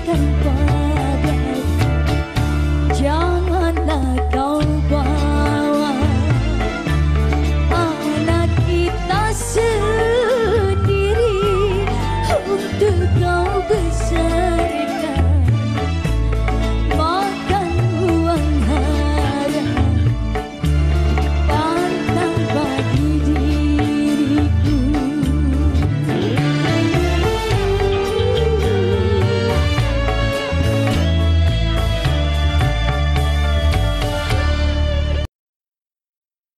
katakan padaku Janganlah kau